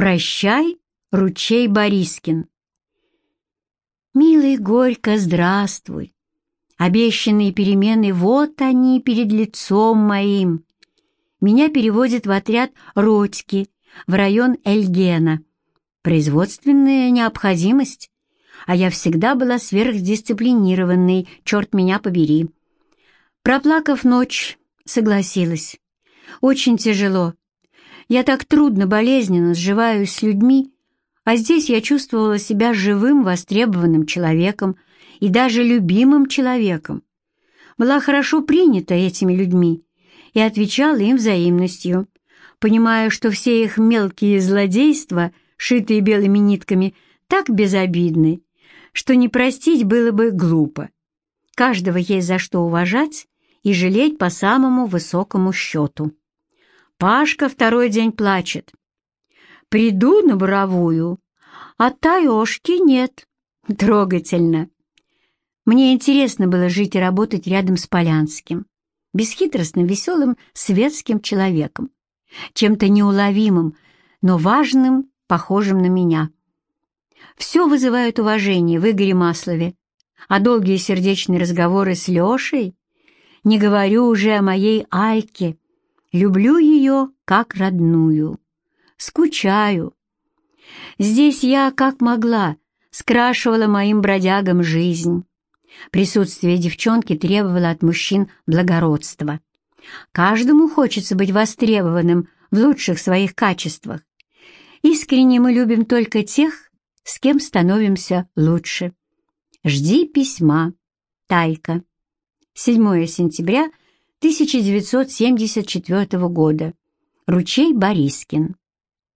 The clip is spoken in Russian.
«Прощай, ручей Борискин». Милый Горько, здравствуй! Обещанные перемены, вот они перед лицом моим. Меня переводят в отряд Родьки, в район Эльгена. Производственная необходимость, а я всегда была сверхдисциплинированной, черт меня побери. Проплакав ночь, согласилась. Очень тяжело. Я так трудно, болезненно сживаюсь с людьми, а здесь я чувствовала себя живым, востребованным человеком и даже любимым человеком. Была хорошо принята этими людьми и отвечала им взаимностью, понимая, что все их мелкие злодейства, шитые белыми нитками, так безобидны, что не простить было бы глупо. Каждого есть за что уважать и жалеть по самому высокому счету. Пашка второй день плачет. Приду на буровую, а таешки нет. Трогательно. Мне интересно было жить и работать рядом с Полянским, бесхитростным, веселым, светским человеком, чем-то неуловимым, но важным, похожим на меня. Все вызывает уважение в Игоре Маслове, а долгие сердечные разговоры с Лешей, не говорю уже о моей Альке, люблю ее как родную скучаю. Здесь я, как могла, скрашивала моим бродягам жизнь. Присутствие девчонки требовало от мужчин благородства. Каждому хочется быть востребованным в лучших своих качествах. Искренне мы любим только тех, с кем становимся лучше. Жди письма. Тайка. 7 сентября 1974 года. Ручей Борискин.